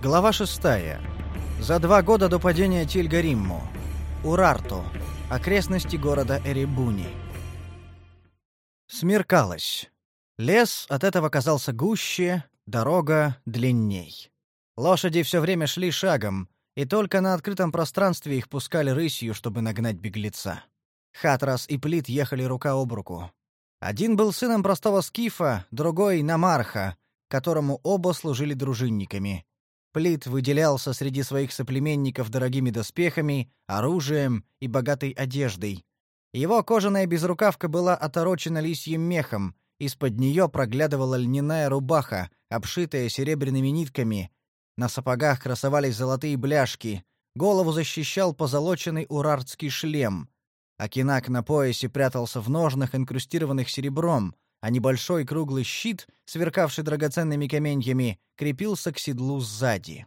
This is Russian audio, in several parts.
Глава 6. За два года до падения Тильгаримму. Урарту. Окрестности города Эребуни. Смеркалось. Лес от этого казался гуще, дорога длинней. Лошади все время шли шагом, и только на открытом пространстве их пускали рысью, чтобы нагнать беглеца. Хатрас и Плит ехали рука об руку. Один был сыном простого скифа, другой — Намарха, которому оба служили дружинниками. Плит выделялся среди своих соплеменников дорогими доспехами, оружием и богатой одеждой. Его кожаная безрукавка была оторочена лисьим мехом, из-под нее проглядывала льняная рубаха, обшитая серебряными нитками. На сапогах красовались золотые бляшки, голову защищал позолоченный урартский шлем. Акинак на поясе прятался в ножнах, инкрустированных серебром, а небольшой круглый щит, сверкавший драгоценными каменьями, крепился к седлу сзади.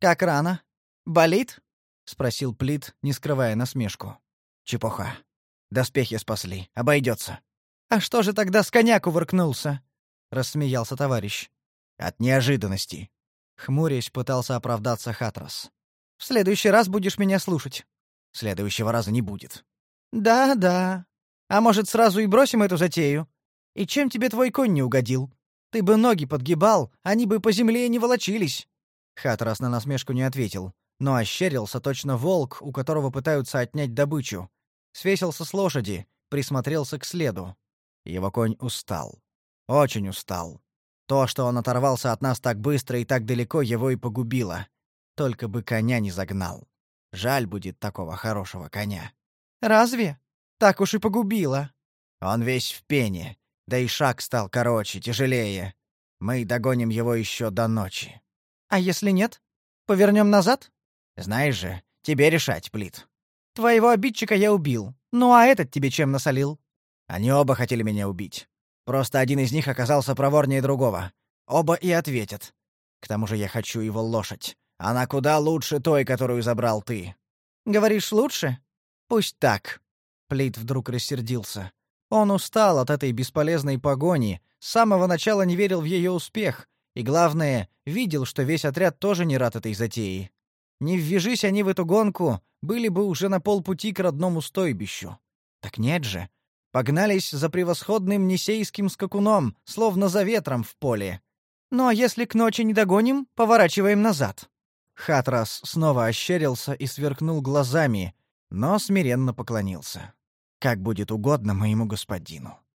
«Как рано? Болит?» — спросил Плит, не скрывая насмешку. «Чепуха. Доспехи спасли. Обойдется». «А что же тогда с коня кувыркнулся?» — рассмеялся товарищ. «От неожиданности». Хмурясь, пытался оправдаться Хатрас. «В следующий раз будешь меня слушать». «Следующего раза не будет». «Да-да. А может, сразу и бросим эту затею? И чем тебе твой конь не угодил? Ты бы ноги подгибал, они бы по земле не волочились». Хатрас на насмешку не ответил, но ощерился точно волк, у которого пытаются отнять добычу. Свесился с лошади, присмотрелся к следу. Его конь устал. Очень устал. То, что он оторвался от нас так быстро и так далеко, его и погубило. Только бы коня не загнал. Жаль будет такого хорошего коня. «Разве? Так уж и погубило». Он весь в пене, да и шаг стал короче, тяжелее. Мы догоним его еще до ночи. А если нет? Повернем назад? Знаешь же, тебе решать, Плит. Твоего обидчика я убил. Ну а этот тебе чем насолил? Они оба хотели меня убить. Просто один из них оказался проворнее другого. Оба и ответят. К тому же я хочу его лошадь. Она куда лучше той, которую забрал ты. Говоришь, лучше? Пусть так. Плит вдруг рассердился. Он устал от этой бесполезной погони, с самого начала не верил в ее успех, и, главное, видел, что весь отряд тоже не рад этой затее. Не ввяжись они в эту гонку, были бы уже на полпути к родному стойбищу. Так нет же. Погнались за превосходным несейским скакуном, словно за ветром в поле. Ну а если к ночи не догоним, поворачиваем назад. Хатрас снова ощерился и сверкнул глазами, но смиренно поклонился как будет угодно моему господину.